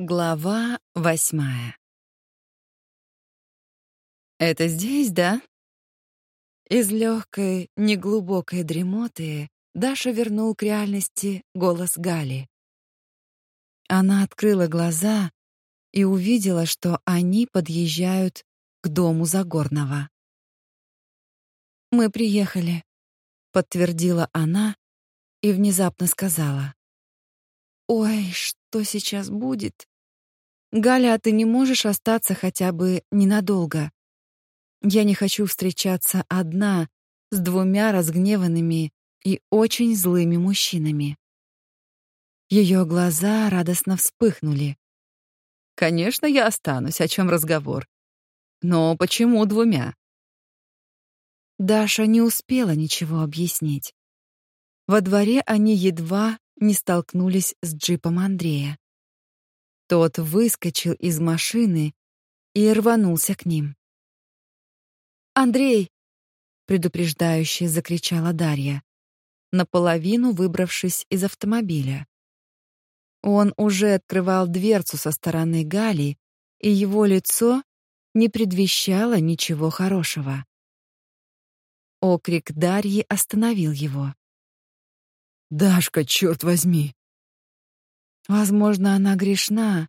Глава восьмая. «Это здесь, да?» Из легкой, неглубокой дремоты Даша вернул к реальности голос Гали. Она открыла глаза и увидела, что они подъезжают к дому Загорного. «Мы приехали», — подтвердила она и внезапно сказала. «Ой, что сейчас будет?» «Галя, а ты не можешь остаться хотя бы ненадолго? Я не хочу встречаться одна с двумя разгневанными и очень злыми мужчинами». Ее глаза радостно вспыхнули. «Конечно, я останусь, о чем разговор. Но почему двумя?» Даша не успела ничего объяснить. Во дворе они едва не столкнулись с джипом Андрея. Тот выскочил из машины и рванулся к ним. «Андрей!» — предупреждающе закричала Дарья, наполовину выбравшись из автомобиля. Он уже открывал дверцу со стороны Гали, и его лицо не предвещало ничего хорошего. Окрик Дарьи остановил его. «Дашка, черт возьми!» Возможно, она грешна,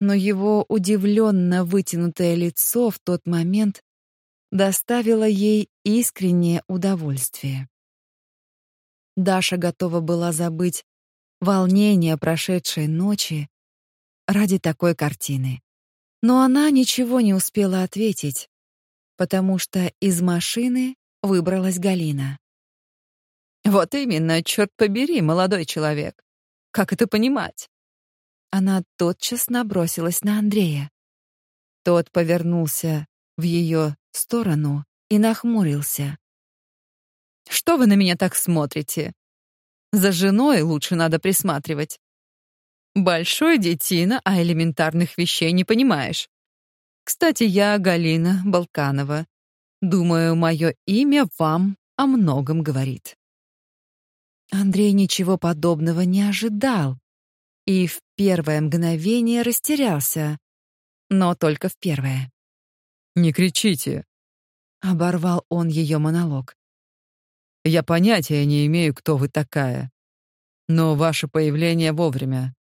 но его удивленно вытянутое лицо в тот момент доставило ей искреннее удовольствие. Даша готова была забыть волнение прошедшей ночи ради такой картины. Но она ничего не успела ответить, потому что из машины выбралась Галина. «Вот именно, черт побери, молодой человек. Как это понимать? Она тотчас набросилась на Андрея. Тот повернулся в ее сторону и нахмурился. Что вы на меня так смотрите? За женой лучше надо присматривать. Большой детина, а элементарных вещей не понимаешь. Кстати, я Галина Балканова. Думаю, мое имя вам о многом говорит. Андрей ничего подобного не ожидал и в первое мгновение растерялся, но только в первое. «Не кричите», — оборвал он ее монолог. «Я понятия не имею, кто вы такая, но ваше появление вовремя.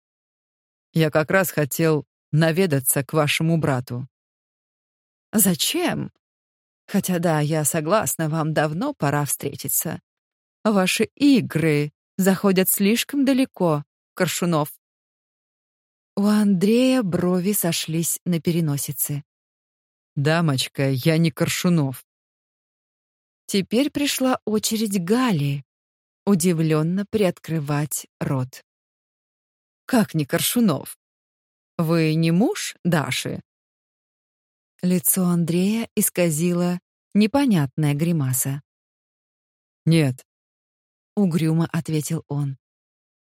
Я как раз хотел наведаться к вашему брату». «Зачем? Хотя да, я согласна, вам давно пора встретиться. Ваши игры заходят слишком далеко, Коршунов. У Андрея брови сошлись на переносице. Дамочка, я не Коршунов. Теперь пришла очередь Гали удивленно приоткрывать рот. Как не Коршунов? Вы не муж Даши? Лицо Андрея исказило непонятная гримаса. Нет, угрюмо ответил он.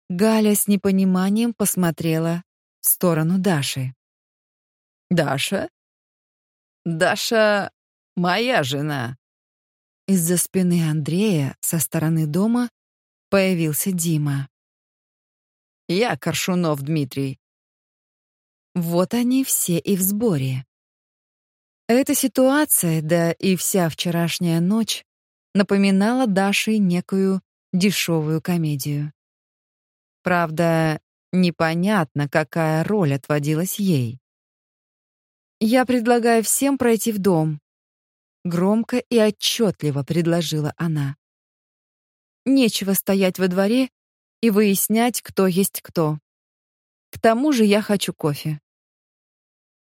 Галя с непониманием посмотрела в сторону Даши. Даша? Даша моя жена. Из-за спины Андрея со стороны дома появился Дима. Я Коршунов Дмитрий. Вот они все и в сборе. Эта ситуация, да и вся вчерашняя ночь напоминала Даше некую дешевую комедию. Правда, непонятно, какая роль отводилась ей. «Я предлагаю всем пройти в дом», — громко и отчетливо предложила она. «Нечего стоять во дворе и выяснять, кто есть кто. К тому же я хочу кофе».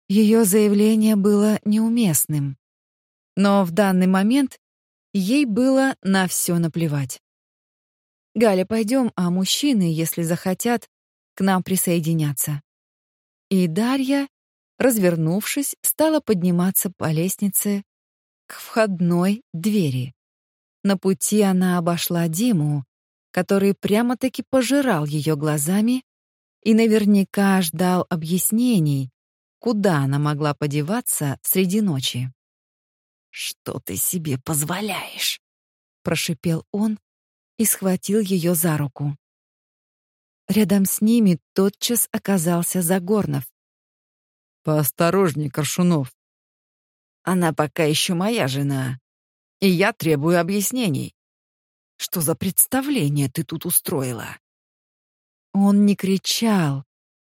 Ее заявление было неуместным, но в данный момент ей было на все наплевать. Галя, пойдем, а мужчины, если захотят, к нам присоединятся. И Дарья, развернувшись, стала подниматься по лестнице к входной двери. На пути она обошла Диму, который прямо-таки пожирал ее глазами и наверняка ждал объяснений, куда она могла подеваться среди ночи. «Что ты себе позволяешь?» — прошипел он, и схватил ее за руку. Рядом с ними тотчас оказался Загорнов, Поосторожней, Коршунов. Она пока еще моя жена, и я требую объяснений. Что за представление ты тут устроила? Он не кричал,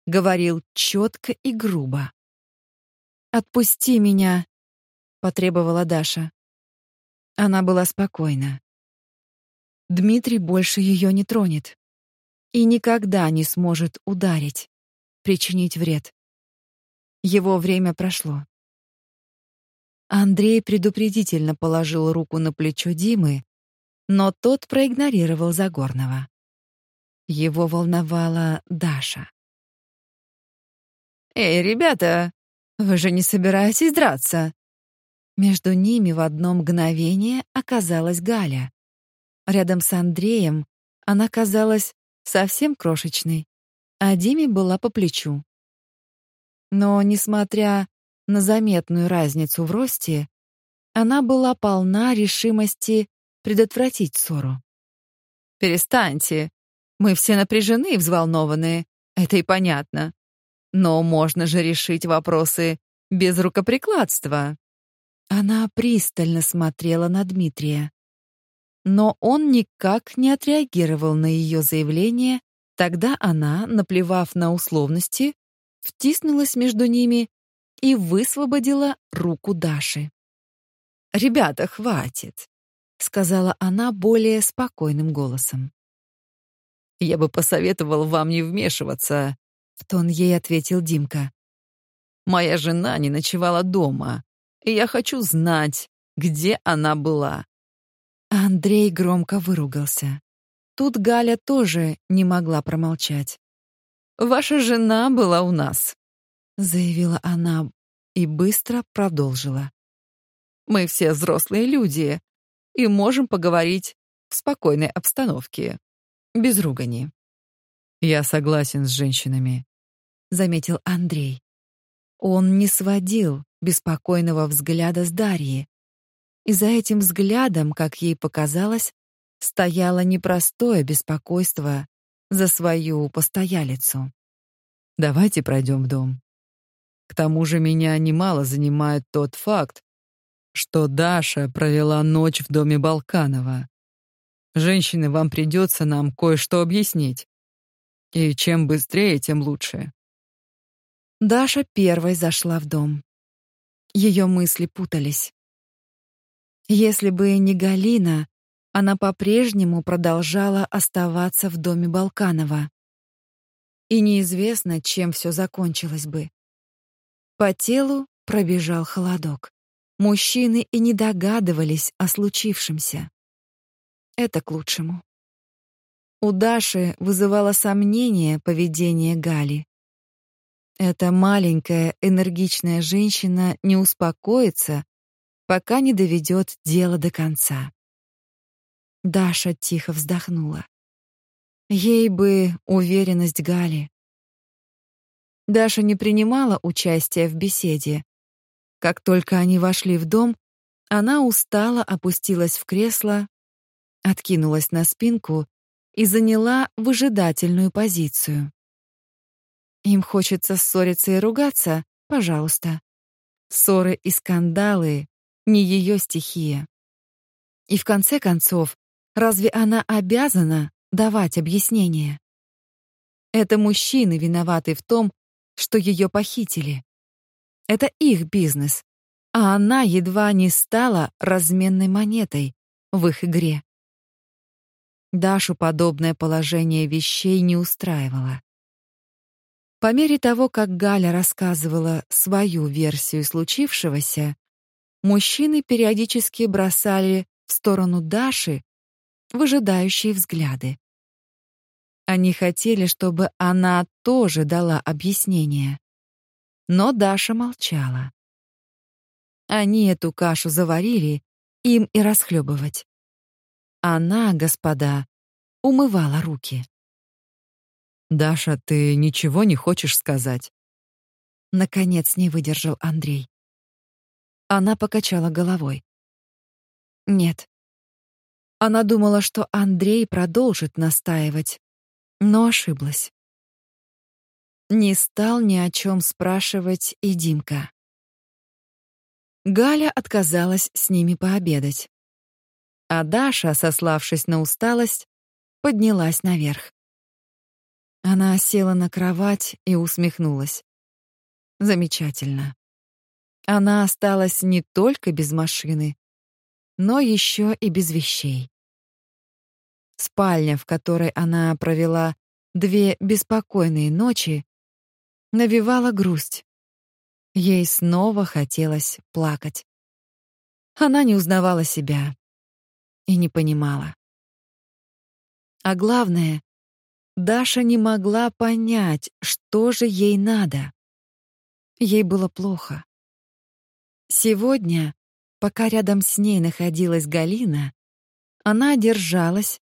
говорил четко и грубо. «Отпусти меня», — потребовала Даша. Она была спокойна. Дмитрий больше ее не тронет и никогда не сможет ударить, причинить вред. Его время прошло. Андрей предупредительно положил руку на плечо Димы, но тот проигнорировал Загорного. Его волновала Даша. «Эй, ребята, вы же не собираетесь драться?» Между ними в одно мгновение оказалась Галя. Рядом с Андреем она казалась совсем крошечной, а Диме была по плечу. Но, несмотря на заметную разницу в росте, она была полна решимости предотвратить ссору. «Перестаньте. Мы все напряжены и взволнованы. Это и понятно. Но можно же решить вопросы без рукоприкладства. Она пристально смотрела на Дмитрия. Но он никак не отреагировал на ее заявление, тогда она, наплевав на условности, втиснулась между ними и высвободила руку Даши. «Ребята, хватит», — сказала она более спокойным голосом. «Я бы посоветовал вам не вмешиваться, в тон ей ответил Димка. Моя жена не ночевала дома, и я хочу знать, где она была. Андрей громко выругался. Тут Галя тоже не могла промолчать. Ваша жена была у нас, заявила она и быстро продолжила. Мы все взрослые люди и можем поговорить в спокойной обстановке, без ругани. Я согласен с женщинами, заметил Андрей. Он не сводил беспокойного взгляда с Дарьи. И за этим взглядом, как ей показалось, стояло непростое беспокойство за свою постоялицу. Давайте пройдем в дом. К тому же меня немало занимает тот факт, что Даша провела ночь в доме Балканова. Женщины, вам придется нам кое-что объяснить. И чем быстрее, тем лучше. Даша первой зашла в дом. Ее мысли путались. Если бы не Галина, она по-прежнему продолжала оставаться в доме Балканова. И неизвестно, чем все закончилось бы. По телу пробежал холодок. Мужчины и не догадывались о случившемся. Это к лучшему. У Даши вызывало сомнение поведение Гали. Эта маленькая, энергичная женщина не успокоится, пока не доведет дело до конца. Даша тихо вздохнула. Ей бы уверенность Гали. Даша не принимала участия в беседе. Как только они вошли в дом, она устало опустилась в кресло, откинулась на спинку и заняла выжидательную позицию. Им хочется ссориться и ругаться, пожалуйста. Ссоры и скандалы не ее стихия. И в конце концов, разве она обязана давать объяснения? Это мужчины виноваты в том, что ее похитили. Это их бизнес, а она едва не стала разменной монетой в их игре. Дашу подобное положение вещей не устраивало. По мере того, как Галя рассказывала свою версию случившегося, мужчины периодически бросали в сторону Даши выжидающие взгляды. Они хотели, чтобы она тоже дала объяснение. Но Даша молчала. Они эту кашу заварили, им и расхлебывать. Она, господа, умывала руки. «Даша, ты ничего не хочешь сказать?» Наконец не выдержал Андрей. Она покачала головой. «Нет». Она думала, что Андрей продолжит настаивать, но ошиблась. Не стал ни о чем спрашивать и Димка. Галя отказалась с ними пообедать. А Даша, сославшись на усталость, поднялась наверх. Она села на кровать и усмехнулась. Замечательно. Она осталась не только без машины, но еще и без вещей. Спальня, в которой она провела две беспокойные ночи, навевала грусть. Ей снова хотелось плакать. Она не узнавала себя и не понимала. А главное, Даша не могла понять, что же ей надо. Ей было плохо. Сегодня, пока рядом с ней находилась Галина, она держалась,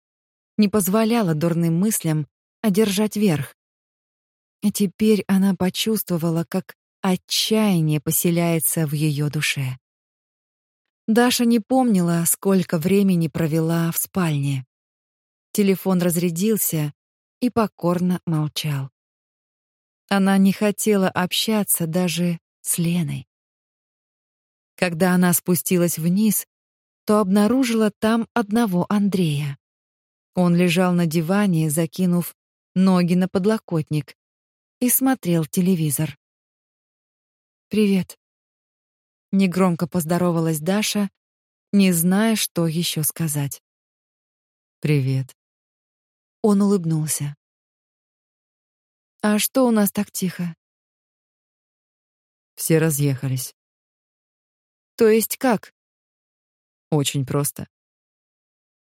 не позволяла дурным мыслям одержать верх. И теперь она почувствовала, как отчаяние поселяется в ее душе. Даша не помнила, сколько времени провела в спальне. Телефон разрядился и покорно молчал. Она не хотела общаться даже с Леной. Когда она спустилась вниз, то обнаружила там одного Андрея. Он лежал на диване, закинув ноги на подлокотник, и смотрел телевизор. «Привет». Негромко поздоровалась Даша, не зная, что еще сказать. «Привет». Он улыбнулся. «А что у нас так тихо?» Все разъехались. «То есть как?» «Очень просто.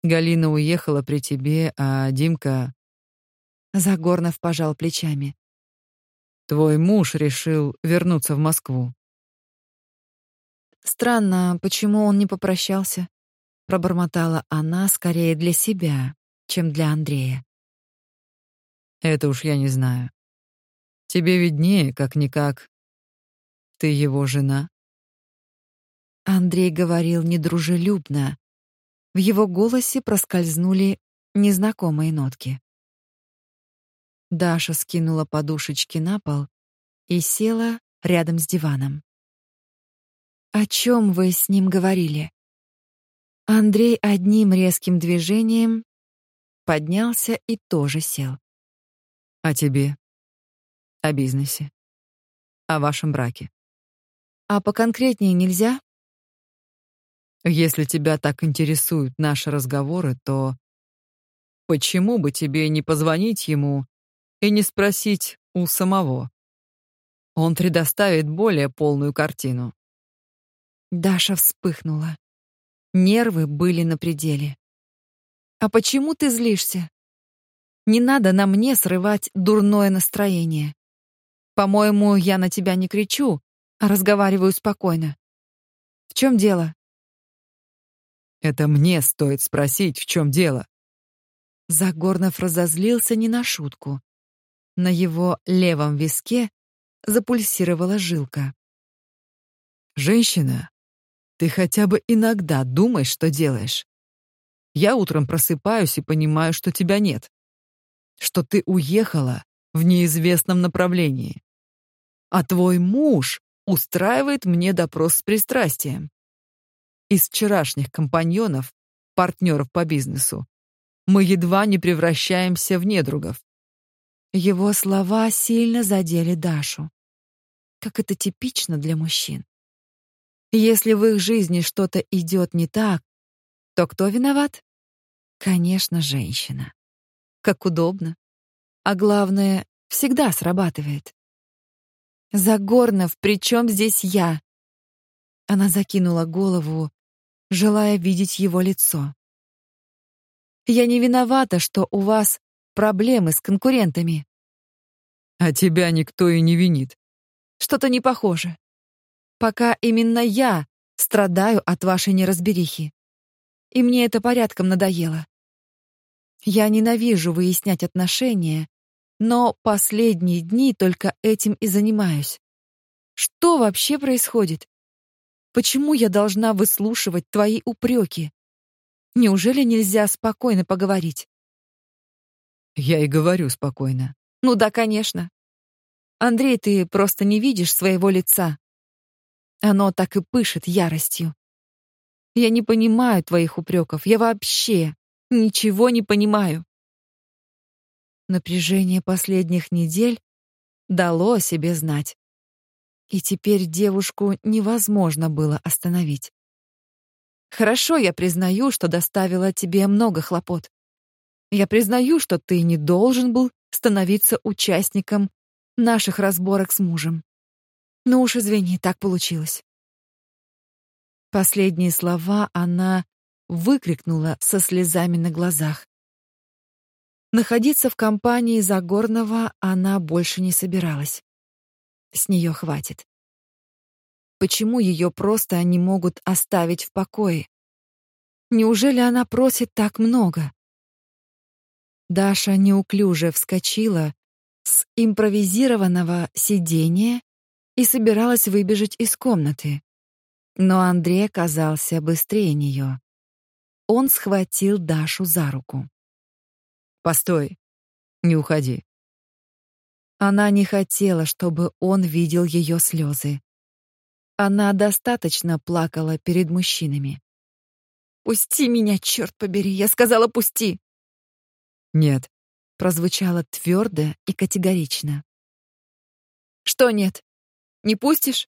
Галина уехала при тебе, а Димка...» Загорнов пожал плечами. Твой муж решил вернуться в Москву. Странно, почему он не попрощался? Пробормотала она скорее для себя, чем для Андрея. Это уж я не знаю. Тебе виднее, как-никак. Ты его жена. Андрей говорил недружелюбно. В его голосе проскользнули незнакомые нотки. Даша скинула подушечки на пол и села рядом с диваном. О чем вы с ним говорили? Андрей одним резким движением поднялся и тоже сел. О тебе. О бизнесе. О вашем браке. А поконкретнее нельзя? Если тебя так интересуют наши разговоры, то почему бы тебе не позвонить ему и не спросить у самого. Он предоставит более полную картину. Даша вспыхнула. Нервы были на пределе. А почему ты злишься? Не надо на мне срывать дурное настроение. По-моему, я на тебя не кричу, а разговариваю спокойно. В чем дело? Это мне стоит спросить, в чем дело. Загорнов разозлился не на шутку. На его левом виске запульсировала жилка. «Женщина, ты хотя бы иногда думай, что делаешь. Я утром просыпаюсь и понимаю, что тебя нет. Что ты уехала в неизвестном направлении. А твой муж устраивает мне допрос с пристрастием. Из вчерашних компаньонов, партнеров по бизнесу, мы едва не превращаемся в недругов. Его слова сильно задели Дашу. Как это типично для мужчин. Если в их жизни что-то идет не так, то кто виноват? Конечно, женщина. Как удобно. А главное, всегда срабатывает. Загорнов, при чем здесь я? Она закинула голову, желая видеть его лицо. Я не виновата, что у вас проблемы с конкурентами. А тебя никто и не винит. Что-то не похоже. Пока именно я страдаю от вашей неразберихи. И мне это порядком надоело. Я ненавижу выяснять отношения, но последние дни только этим и занимаюсь. Что вообще происходит? Почему я должна выслушивать твои упреки? Неужели нельзя спокойно поговорить? Я и говорю спокойно. Ну да, конечно. Андрей, ты просто не видишь своего лица. Оно так и пышет яростью. Я не понимаю твоих упреков. Я вообще ничего не понимаю. Напряжение последних недель дало о себе знать. И теперь девушку невозможно было остановить. Хорошо, я признаю, что доставила тебе много хлопот. Я признаю, что ты не должен был становиться участником наших разборок с мужем. Ну уж извини, так получилось. Последние слова она выкрикнула со слезами на глазах. Находиться в компании Загорного она больше не собиралась. С нее хватит. Почему ее просто не могут оставить в покое? Неужели она просит так много? Даша неуклюже вскочила с импровизированного сидения и собиралась выбежать из комнаты. Но Андрей оказался быстрее нее. Он схватил Дашу за руку. «Постой, не уходи. Она не хотела, чтобы он видел ее слезы. Она достаточно плакала перед мужчинами. «Пусти меня, черт побери! Я сказала, пусти!» «Нет», — прозвучало твердо и категорично. «Что нет? Не пустишь?»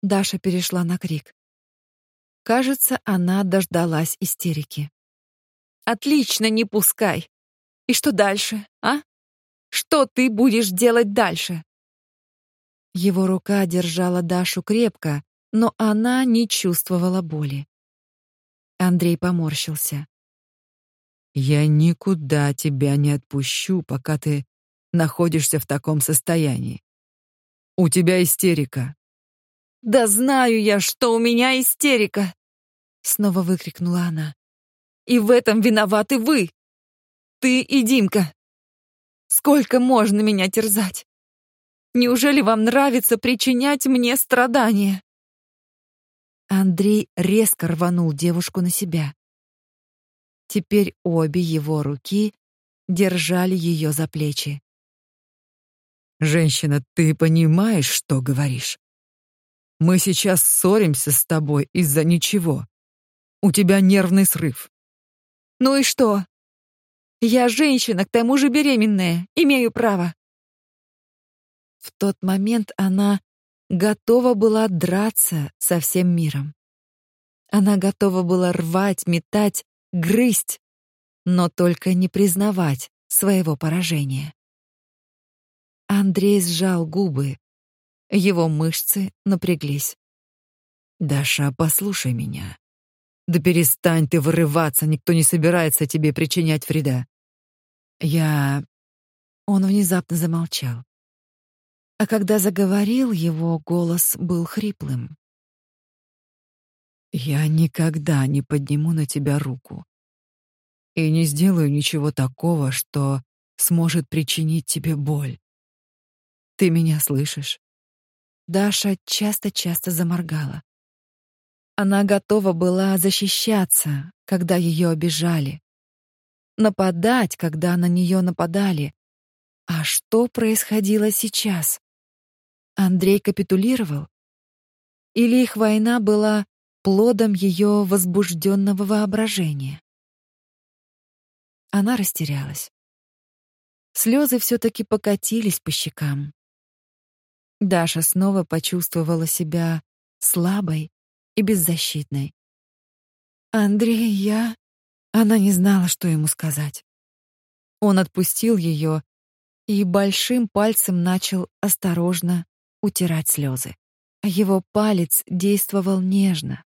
Даша перешла на крик. Кажется, она дождалась истерики. «Отлично, не пускай! И что дальше, а?» Что ты будешь делать дальше?» Его рука держала Дашу крепко, но она не чувствовала боли. Андрей поморщился. «Я никуда тебя не отпущу, пока ты находишься в таком состоянии. У тебя истерика». «Да знаю я, что у меня истерика!» Снова выкрикнула она. «И в этом виноваты вы! Ты и Димка!» Сколько можно меня терзать? Неужели вам нравится причинять мне страдания? Андрей резко рванул девушку на себя. Теперь обе его руки держали ее за плечи. Женщина, ты понимаешь, что говоришь? Мы сейчас ссоримся с тобой из-за ничего. У тебя нервный срыв. Ну и что? Я женщина, к тому же беременная, имею право. В тот момент она готова была драться со всем миром. Она готова была рвать, метать, грызть, но только не признавать своего поражения. Андрей сжал губы. Его мышцы напряглись. «Даша, послушай меня. Да перестань ты вырываться, никто не собирается тебе причинять вреда. Я... Он внезапно замолчал. А когда заговорил, его голос был хриплым. Я никогда не подниму на тебя руку. И не сделаю ничего такого, что сможет причинить тебе боль. Ты меня слышишь? Даша часто-часто заморгала. Она готова была защищаться, когда ее обижали, нападать, когда на нее нападали. А что происходило сейчас? Андрей капитулировал? Или их война была плодом ее возбужденного воображения? Она растерялась. Слезы все-таки покатились по щекам. Даша снова почувствовала себя слабой и беззащитной. «Андрей, я...» Она не знала, что ему сказать. Он отпустил ее и большим пальцем начал осторожно утирать слезы. Его палец действовал нежно,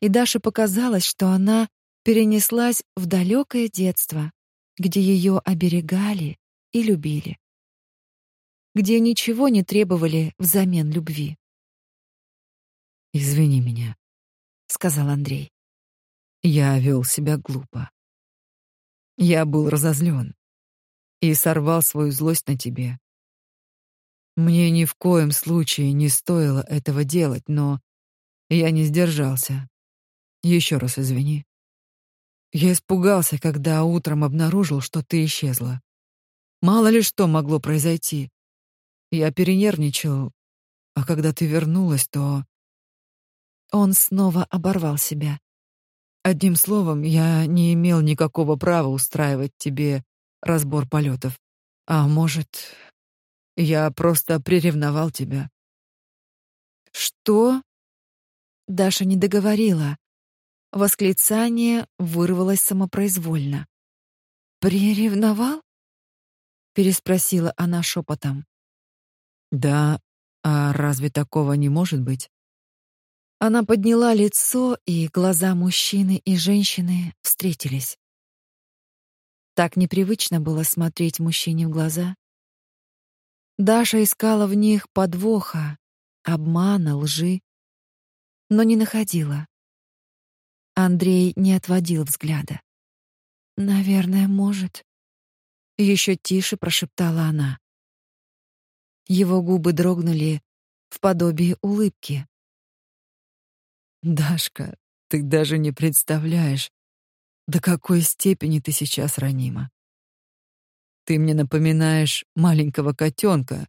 и Даше показалось, что она перенеслась в далекое детство, где ее оберегали и любили, где ничего не требовали взамен любви. «Извини меня», — сказал Андрей. Я вел себя глупо. Я был разозлен и сорвал свою злость на тебе. Мне ни в коем случае не стоило этого делать, но я не сдержался. Еще раз извини. Я испугался, когда утром обнаружил, что ты исчезла. Мало ли что могло произойти. Я перенервничал, а когда ты вернулась, то он снова оборвал себя. Одним словом, я не имел никакого права устраивать тебе разбор полетов. А может, я просто приревновал тебя. Что? Даша не договорила. Восклицание вырвалось самопроизвольно. Приревновал? переспросила она шепотом. Да, а разве такого не может быть? Она подняла лицо, и глаза мужчины и женщины встретились. Так непривычно было смотреть мужчине в глаза. Даша искала в них подвоха, обмана, лжи, но не находила. Андрей не отводил взгляда. Наверное, может, еще тише прошептала она. Его губы дрогнули в подобии улыбки. Дашка, ты даже не представляешь, до какой степени ты сейчас ранима. Ты мне напоминаешь маленького котенка,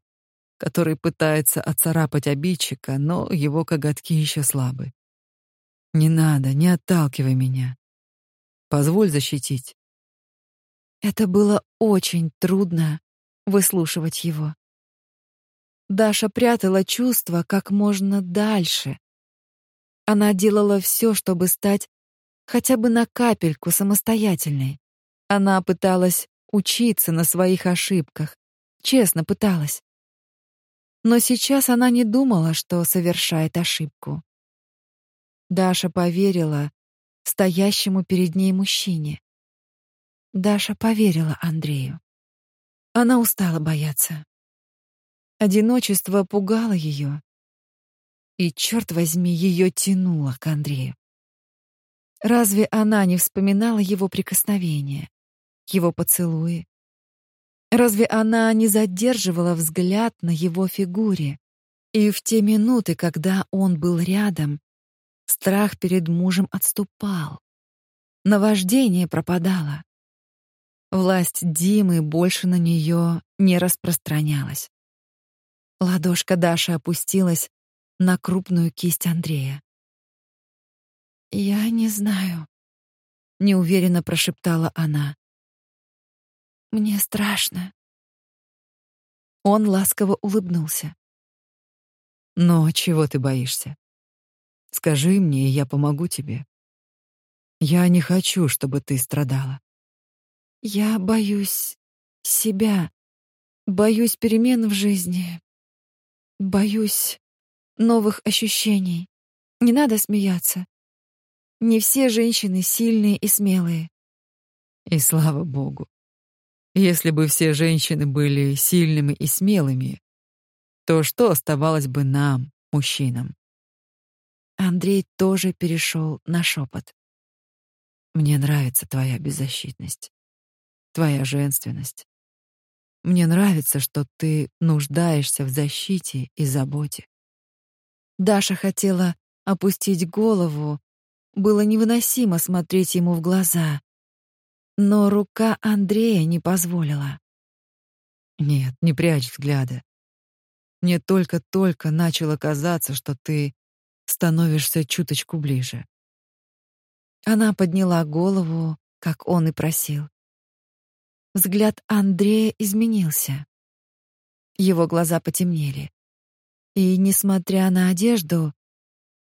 который пытается отцарапать обидчика, но его коготки еще слабы. Не надо, не отталкивай меня. Позволь защитить. Это было очень трудно выслушивать его. Даша прятала чувства как можно дальше, она делала все, чтобы стать хотя бы на капельку самостоятельной. Она пыталась учиться на своих ошибках, честно пыталась. Но сейчас она не думала, что совершает ошибку. Даша поверила стоящему перед ней мужчине. Даша поверила Андрею. Она устала бояться. Одиночество пугало ее, и, черт возьми, ее тянуло к Андрею. Разве она не вспоминала его прикосновения, его поцелуи? Разве она не задерживала взгляд на его фигуре? И в те минуты, когда он был рядом, страх перед мужем отступал. Наваждение пропадало. Власть Димы больше на нее не распространялась. Ладошка Даши опустилась на крупную кисть Андрея. «Я не знаю», — неуверенно прошептала она. «Мне страшно». Он ласково улыбнулся. «Но чего ты боишься? Скажи мне, и я помогу тебе. Я не хочу, чтобы ты страдала». «Я боюсь себя, боюсь перемен в жизни, боюсь...» новых ощущений. Не надо смеяться. Не все женщины сильные и смелые. И слава богу. Если бы все женщины были сильными и смелыми, то что оставалось бы нам, мужчинам? Андрей тоже перешел на шепот. Мне нравится твоя беззащитность, твоя женственность. Мне нравится, что ты нуждаешься в защите и заботе. Даша хотела опустить голову, было невыносимо смотреть ему в глаза, но рука Андрея не позволила. Нет, не прячь взгляда. Мне только-только начало казаться, что ты становишься чуточку ближе. Она подняла голову, как он и просил. Взгляд Андрея изменился. Его глаза потемнели. И, несмотря на одежду,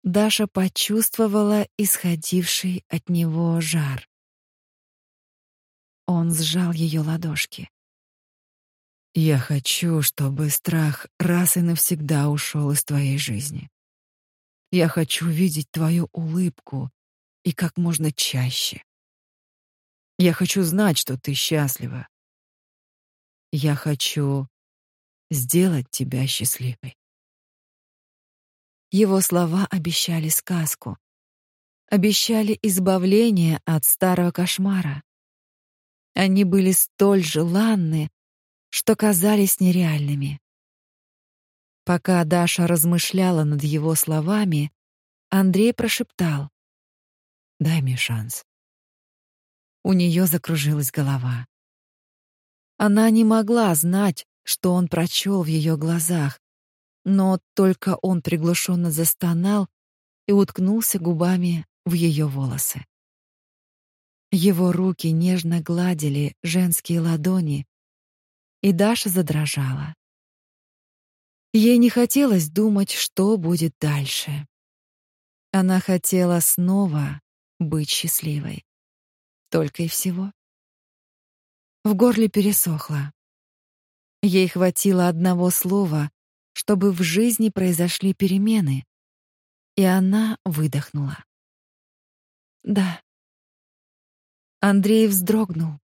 Даша почувствовала исходивший от него жар. Он сжал ее ладошки. Я хочу, чтобы страх раз и навсегда ушел из твоей жизни. Я хочу видеть твою улыбку и как можно чаще. Я хочу знать, что ты счастлива. Я хочу сделать тебя счастливой. Его слова обещали сказку. Обещали избавление от старого кошмара. Они были столь желанны, что казались нереальными. Пока Даша размышляла над его словами, Андрей прошептал: "Дай мне шанс". У нее закружилась голова. Она не могла знать, что он прочел в ее глазах, но только он приглушенно застонал и уткнулся губами в ее волосы. Его руки нежно гладили женские ладони, и Даша задрожала. Ей не хотелось думать, что будет дальше. Она хотела снова быть счастливой. Только и всего. В горле пересохло. Ей хватило одного слова, чтобы в жизни произошли перемены, и она выдохнула. Да. Андрей вздрогнул.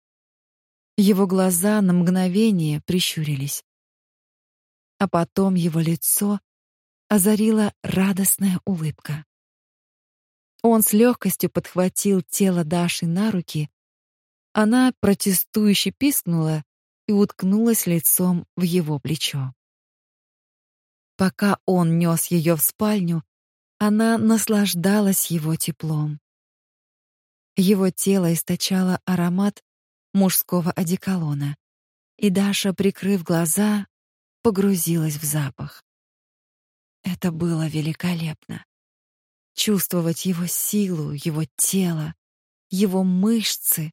Его глаза на мгновение прищурились. А потом его лицо озарила радостная улыбка. Он с легкостью подхватил тело Даши на руки. Она протестующе пискнула и уткнулась лицом в его плечо. Пока он нес ее в спальню, она наслаждалась его теплом. Его тело источало аромат мужского одеколона, и Даша, прикрыв глаза, погрузилась в запах. Это было великолепно. Чувствовать его силу, его тело, его мышцы,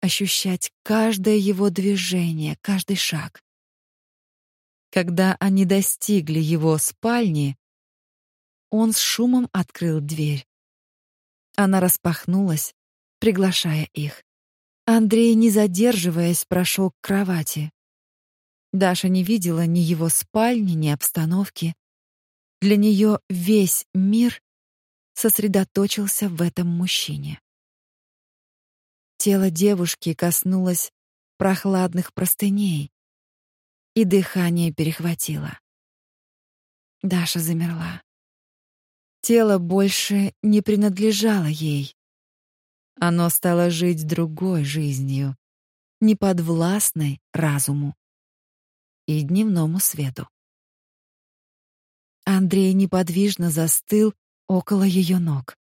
ощущать каждое его движение, каждый шаг. Когда они достигли его спальни, он с шумом открыл дверь. Она распахнулась, приглашая их. Андрей, не задерживаясь, прошел к кровати. Даша не видела ни его спальни, ни обстановки. Для нее весь мир сосредоточился в этом мужчине. Тело девушки коснулось прохладных простыней, и дыхание перехватило. Даша замерла. Тело больше не принадлежало ей. Оно стало жить другой жизнью, неподвластной разуму и дневному свету. Андрей неподвижно застыл около ее ног.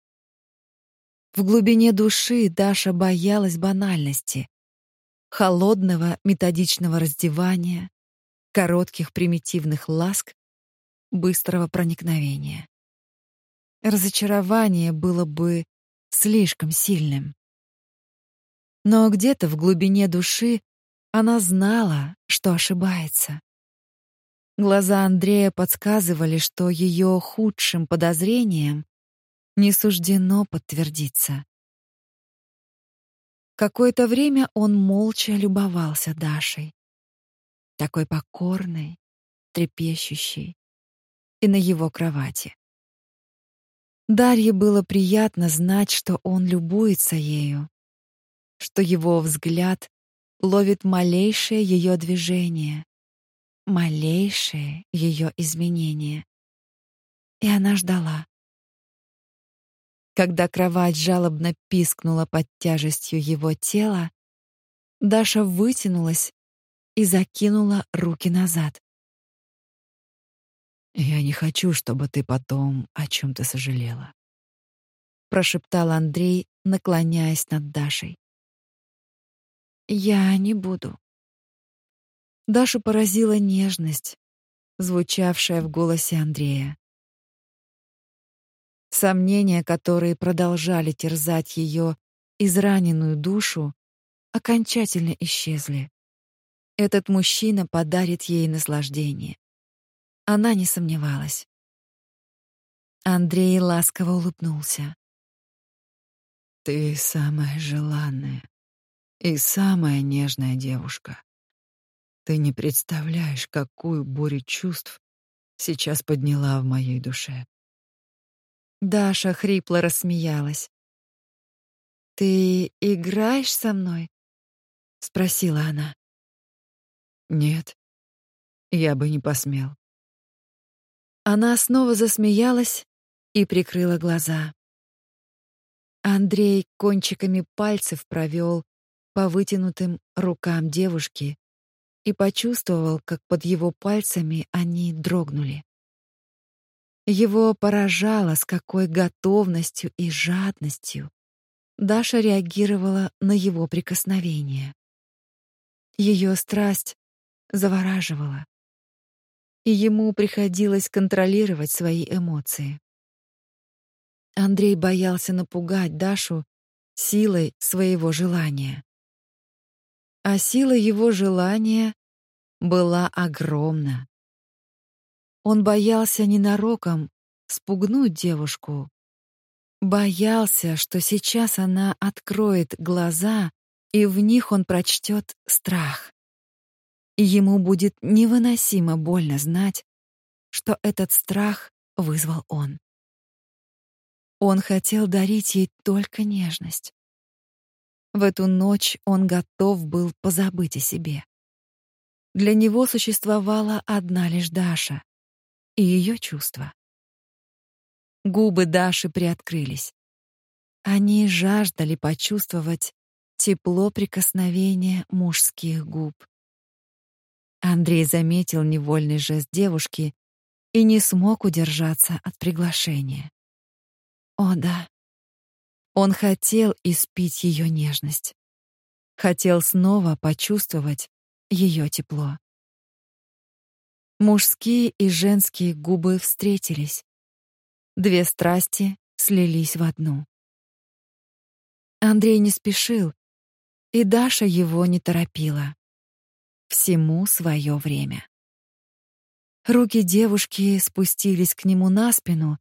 В глубине души Даша боялась банальности, холодного методичного раздевания, коротких примитивных ласк, быстрого проникновения. Разочарование было бы слишком сильным. Но где-то в глубине души она знала, что ошибается. Глаза Андрея подсказывали, что ее худшим подозрениям не суждено подтвердиться. Какое-то время он молча любовался Дашей, такой покорной, трепещущей, и на его кровати. Дарье было приятно знать, что он любуется ею, что его взгляд ловит малейшее ее движение, малейшее ее изменение. И она ждала. Когда кровать жалобно пискнула под тяжестью его тела, Даша вытянулась и закинула руки назад. Я не хочу, чтобы ты потом о чем то сожалела, прошептал Андрей, наклоняясь над Дашей. Я не буду. Дашу поразила нежность, звучавшая в голосе Андрея. Сомнения, которые продолжали терзать ее израненную душу, окончательно исчезли. Этот мужчина подарит ей наслаждение. Она не сомневалась. Андрей ласково улыбнулся. Ты самая желанная, и самая нежная девушка. Ты не представляешь, какую бурю чувств сейчас подняла в моей душе. Даша хрипло рассмеялась. Ты играешь со мной? спросила она. Нет. Я бы не посмел. Она снова засмеялась и прикрыла глаза. Андрей кончиками пальцев провел по вытянутым рукам девушки и почувствовал, как под его пальцами они дрогнули. Его поражало, с какой готовностью и жадностью Даша реагировала на его прикосновение. Ее страсть завораживала. И ему приходилось контролировать свои эмоции. Андрей боялся напугать Дашу силой своего желания. А сила его желания была огромна. Он боялся ненароком спугнуть девушку. Боялся, что сейчас она откроет глаза, и в них он прочтет страх. И ему будет невыносимо больно знать, что этот страх вызвал он. Он хотел дарить ей только нежность. В эту ночь он готов был позабыть о себе. Для него существовала одна лишь Даша и ее чувства. Губы Даши приоткрылись. Они жаждали почувствовать тепло прикосновения мужских губ. Андрей заметил невольный жест девушки и не смог удержаться от приглашения. О да. Он хотел испить ее нежность. Хотел снова почувствовать ее тепло. Мужские и женские губы встретились. Две страсти слились в одну. Андрей не спешил, и Даша его не торопила. Всему свое время. Руки девушки спустились к нему на спину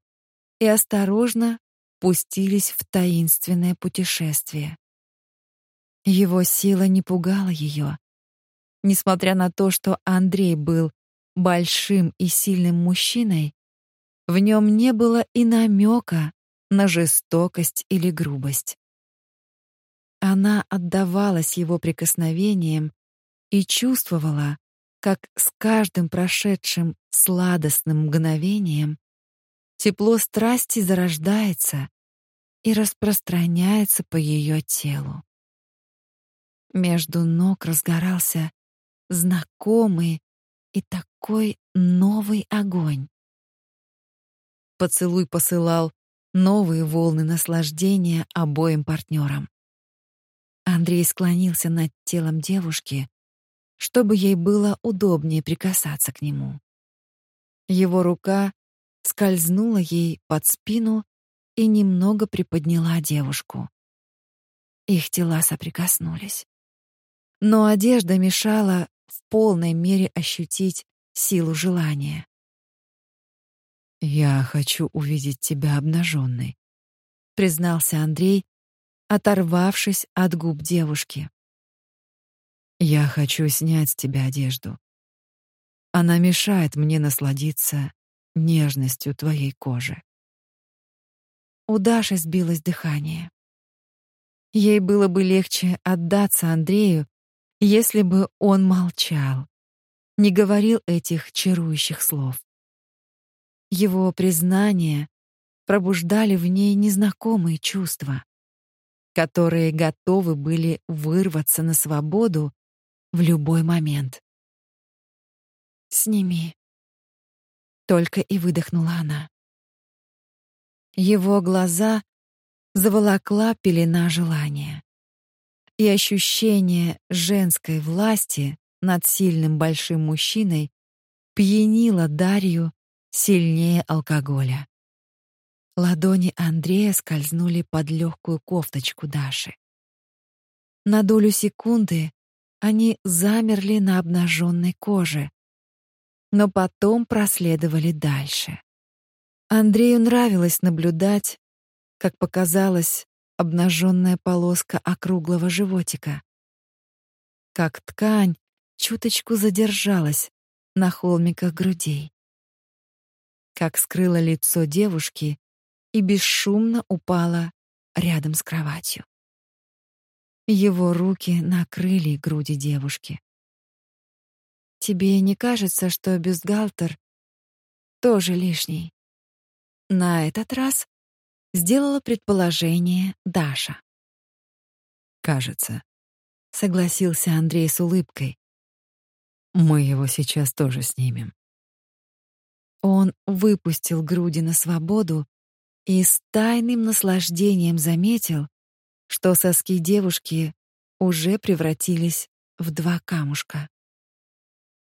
и осторожно пустились в таинственное путешествие. Его сила не пугала ее. Несмотря на то, что Андрей был большим и сильным мужчиной, в нем не было и намека на жестокость или грубость. Она отдавалась его прикосновениям и чувствовала, как с каждым прошедшим сладостным мгновением Тепло страсти зарождается и распространяется по ее телу. Между ног разгорался знакомый и такой новый огонь. Поцелуй посылал новые волны наслаждения обоим партнерам. Андрей склонился над телом девушки, чтобы ей было удобнее прикасаться к нему. Его рука скользнула ей под спину и немного приподняла девушку. Их тела соприкоснулись. Но одежда мешала в полной мере ощутить силу желания. «Я хочу увидеть тебя обнаженной», — признался Андрей, оторвавшись от губ девушки. «Я хочу снять с тебя одежду. Она мешает мне насладиться нежностью твоей кожи. У Даши сбилось дыхание. Ей было бы легче отдаться Андрею, если бы он молчал, не говорил этих чарующих слов. Его признания пробуждали в ней незнакомые чувства, которые готовы были вырваться на свободу в любой момент. «Сними», только и выдохнула она. Его глаза заволокла пелена желания. И ощущение женской власти над сильным большим мужчиной пьянило Дарью сильнее алкоголя. Ладони Андрея скользнули под легкую кофточку Даши. На долю секунды они замерли на обнаженной коже, но потом проследовали дальше. Андрею нравилось наблюдать, как показалась обнаженная полоска округлого животика. Как ткань чуточку задержалась на холмиках грудей. Как скрыла лицо девушки и бесшумно упала рядом с кроватью. Его руки накрыли груди девушки. Тебе не кажется, что бюстгальтер тоже лишний? На этот раз сделала предположение Даша. Кажется, согласился Андрей с улыбкой. Мы его сейчас тоже снимем. Он выпустил груди на свободу и с тайным наслаждением заметил, что соски девушки уже превратились в два камушка.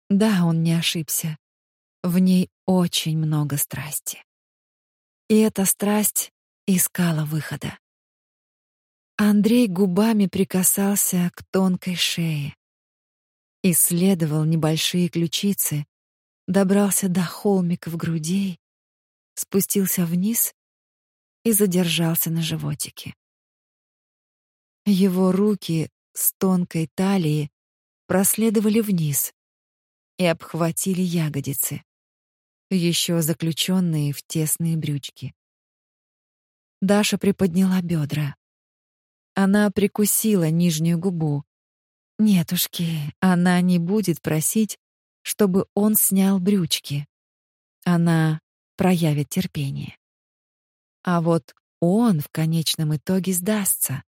Да, он не ошибся. В ней очень много страсти. И эта страсть искала выхода. Андрей губами прикасался к тонкой шее, исследовал небольшие ключицы, добрался до холмиков грудей, спустился вниз и задержался на животике. Его руки с тонкой талии проследовали вниз и обхватили ягодицы, еще заключенные в тесные брючки. Даша приподняла бедра. Она прикусила нижнюю губу. Нетушки, она не будет просить, чтобы он снял брючки. Она проявит терпение. А вот он в конечном итоге сдастся.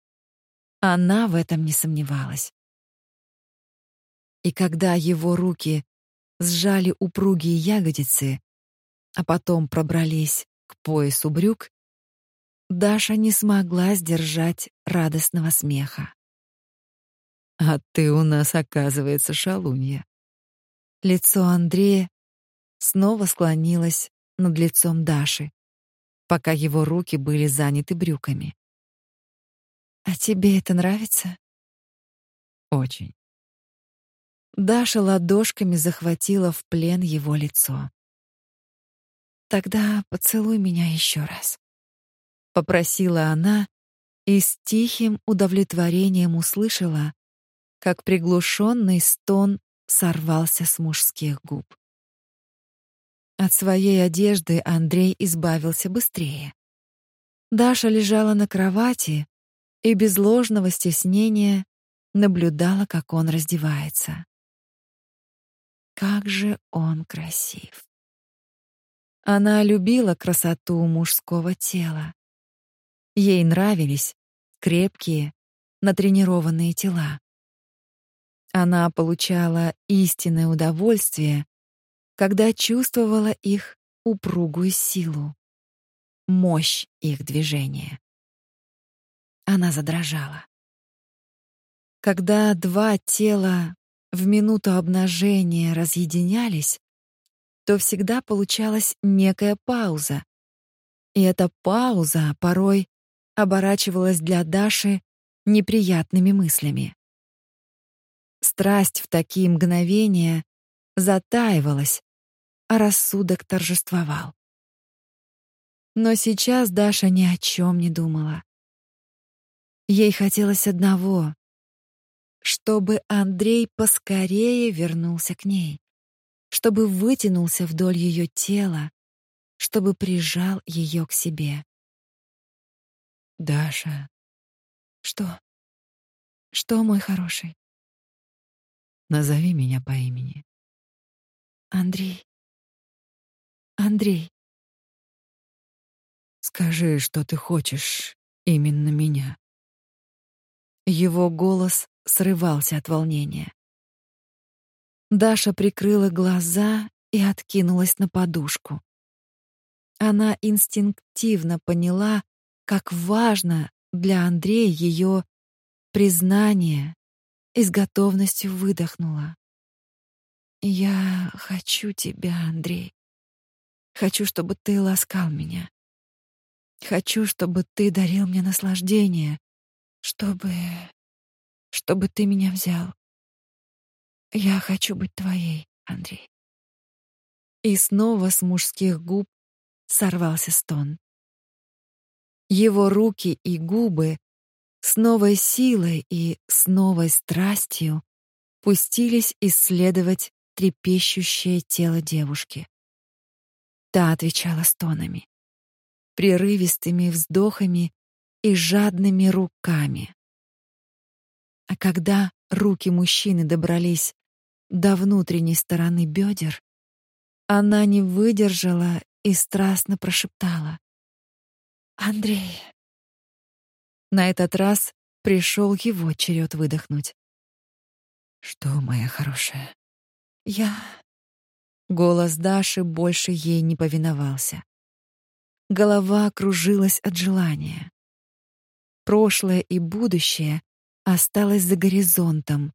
Она в этом не сомневалась. И когда его руки сжали упругие ягодицы, а потом пробрались к поясу брюк, Даша не смогла сдержать радостного смеха. А ты у нас, оказывается, шалунья. Лицо Андрея снова склонилось над лицом Даши, пока его руки были заняты брюками. А тебе это нравится? Очень. Даша ладошками захватила в плен его лицо. Тогда поцелуй меня еще раз, попросила она и с тихим удовлетворением услышала, как приглушенный стон сорвался с мужских губ. От своей одежды Андрей избавился быстрее. Даша лежала на кровати и без ложного стеснения наблюдала, как он раздевается. Как же он красив. Она любила красоту мужского тела. Ей нравились крепкие, натренированные тела. Она получала истинное удовольствие, когда чувствовала их упругую силу, мощь их движения. Она задрожала. Когда два тела в минуту обнажения разъединялись, то всегда получалась некая пауза. И эта пауза порой оборачивалась для Даши неприятными мыслями. Страсть в такие мгновения затаивалась, а рассудок торжествовал. Но сейчас Даша ни о чем не думала. Ей хотелось одного чтобы Андрей поскорее вернулся к ней, чтобы вытянулся вдоль ее тела, чтобы прижал ее к себе. Даша. Что? Что, мой хороший? Назови меня по имени. Андрей. Андрей. Скажи, что ты хочешь именно меня. Его голос срывался от волнения. Даша прикрыла глаза и откинулась на подушку. Она инстинктивно поняла, как важно для Андрея ее признание и с готовностью выдохнула. «Я хочу тебя, Андрей. Хочу, чтобы ты ласкал меня. Хочу, чтобы ты дарил мне наслаждение, чтобы чтобы ты меня взял. Я хочу быть твоей, Андрей. И снова с мужских губ сорвался стон. Его руки и губы с новой силой и с новой страстью пустились исследовать трепещущее тело девушки. Та отвечала стонами, прерывистыми вздохами и жадными руками. А когда руки мужчины добрались до внутренней стороны бедер, она не выдержала и страстно прошептала: "Андрей". На этот раз пришел его черед выдохнуть. Что, моя хорошая? Я Голос Даши больше ей не повиновался. Голова кружилась от желания. Прошлое и будущее осталось за горизонтом.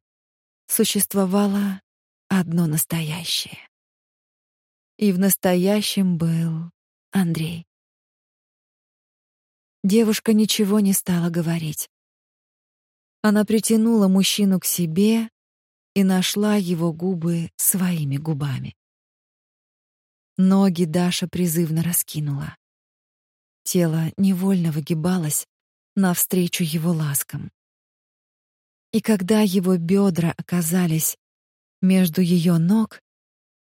Существовала одно настоящее. И в настоящем был Андрей. Девушка ничего не стала говорить. Она притянула мужчину к себе и нашла его губы своими губами. Ноги Даша призывно раскинула. Тело невольно выгибалось навстречу его ласкам. И когда его бедра оказались между ее ног,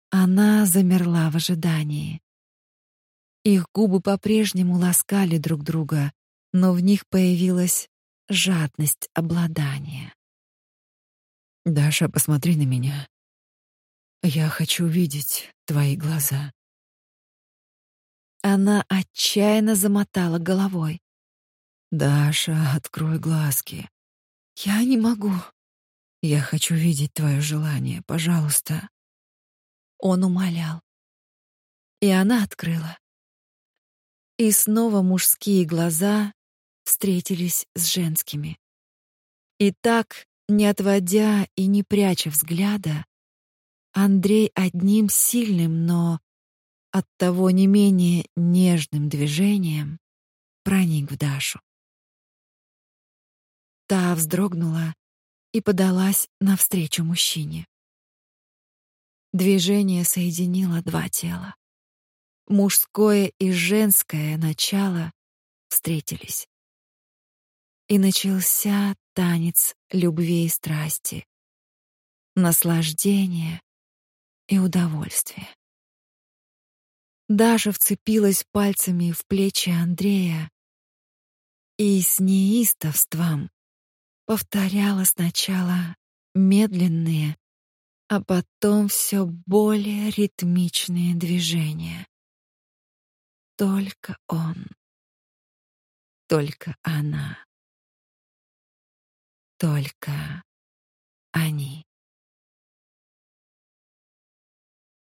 она замерла в ожидании. Их губы по-прежнему ласкали друг друга, но в них появилась жадность обладания. Даша, посмотри на меня. Я хочу видеть твои глаза. Она отчаянно замотала головой. Даша, открой глазки. Я не могу. Я хочу видеть твое желание, пожалуйста. Он умолял. И она открыла. И снова мужские глаза встретились с женскими. И так, не отводя и не пряча взгляда, Андрей одним сильным, но оттого не менее нежным движением проник в Дашу. Та вздрогнула и подалась навстречу мужчине. Движение соединило два тела. Мужское и женское начало встретились. И начался танец любви и страсти, наслаждения и удовольствия. Даша вцепилась пальцами в плечи Андрея и с неистовством повторяла сначала медленные, а потом все более ритмичные движения. Только он, только она, только